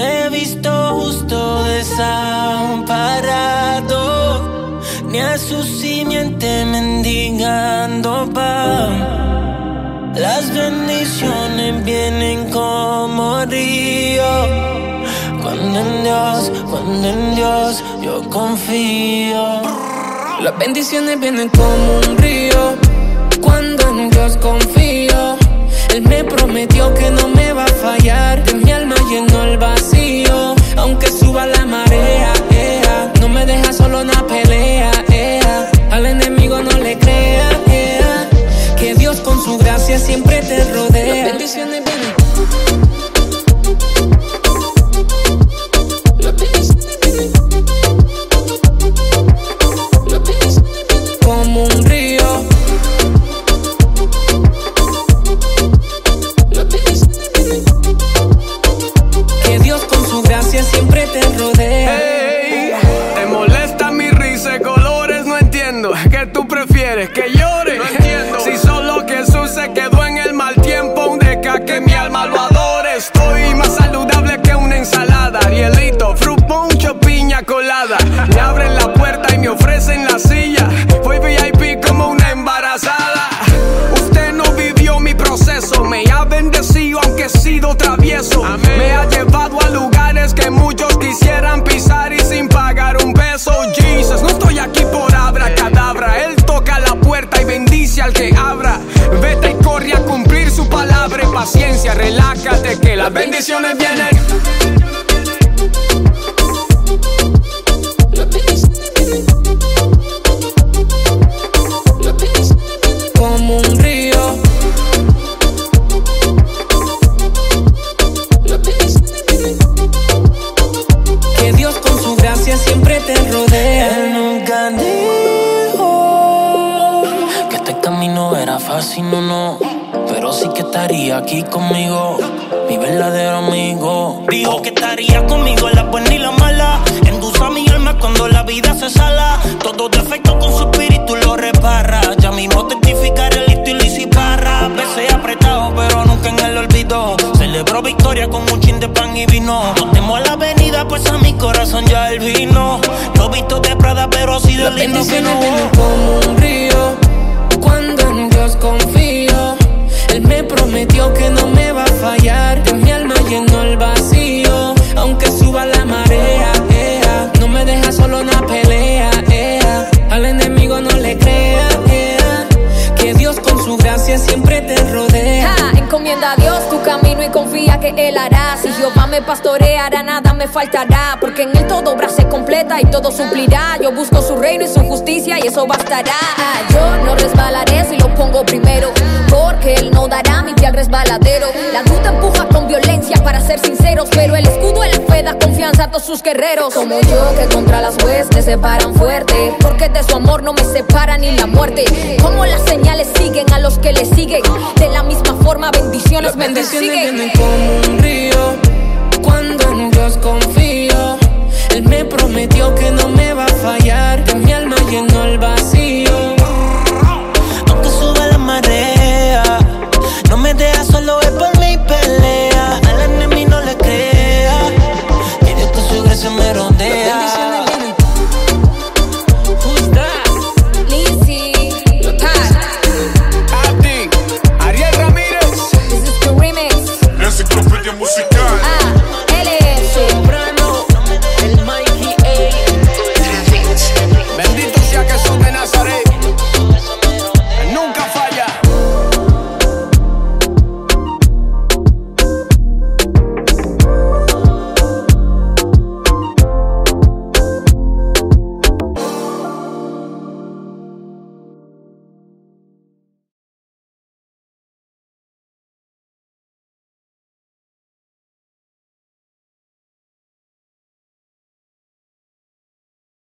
he visto justo desamparado, ni a su simiente mendigando pan. Las bendiciones vienen como río, cuando en Dios, cuando en Dios yo confío. Las bendiciones vienen como un río, cuando en Dios confío. Rodea. Te molesta mi risa de colores, no entiendo. ¿Qué tú prefieres? ¿Que llore? No entiendo. Si solo Jesús se quedó en el mal tiempo, deja que mi alma lo adore. Estoy más saludable que una ensalada. Rielito, fruit punch piña colada. Me abren la puerta y me ofrecen la silla. Voy VIP como una embarazada. Usted no vivió mi proceso. Me ha bendecido aunque he sido travieso. Me ha llevado que abra. Vete y corre a cumplir su palabra. Paciencia, relájate que las bendiciones vienen. como un río. Que Dios con su gracia siempre te rodea. Este camino era fácil, no, no. Pero sí que estaría aquí conmigo, mi verdadero amigo. Dijo que estaría conmigo en la buena y la mala. Endulza mi alma cuando la vida se sala. Todo defecto con su espíritu lo repara. Ya mismo testificaré listo y Liz y Parra. A veces apretado, pero nunca en el olvido. Celebro victoria con un chin de pan y vino. No temo a la avenida, pues a mi corazón ya él vino. No visto de Prada, pero así de Las lindo que no. como un río. Cuando en Dios confío, tu camino y confía que Él hará. Si Jehová me pastoreará, nada me faltará. Porque en Él todo obra se completa y todo suplirá. Yo busco su reino y su justicia y eso bastará. Yo no resbalaré si lo pongo primero. Porque Él no dará mi pie al resbaladero. La duda empuja con violencia para ser sinceros. Pero el escudo de la fe da confianza a todos sus guerreros. Como yo que contra las huestes se paran fuerte. Porque de su amor no me separa ni la muerte. Como las señales siguen forma, bendiciones Las bendiciones vienen como un río. Cuando en Dios confío, Él me prometió que no me va a fallar.